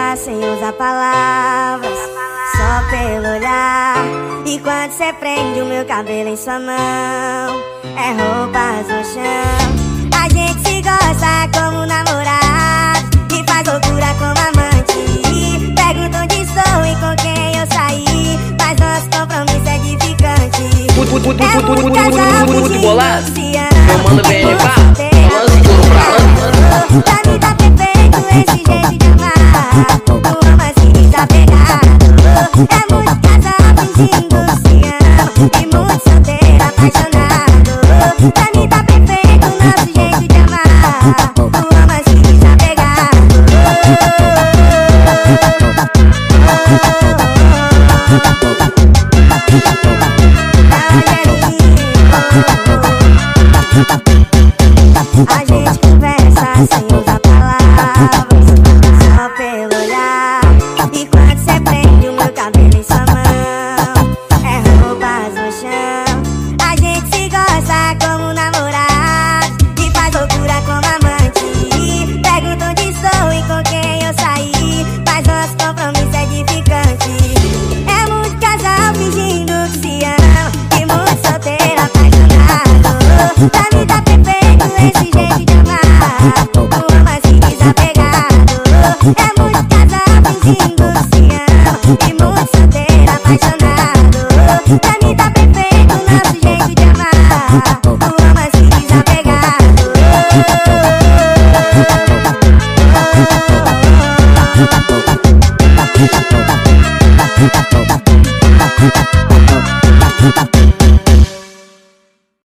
conversar sem usar palavras, só pelo olhar. E quando você prende o meu cabelo em sua mão, é roupas no chão. A gente se gosta como namorado, e faz loucura como amante. Pergunta onde estou e com quem eu saí, mas nosso compromisso é edificante. Muito um casal fugindo, se ama, manda bem, pá. Lance, pra lance. Tá me tanto café.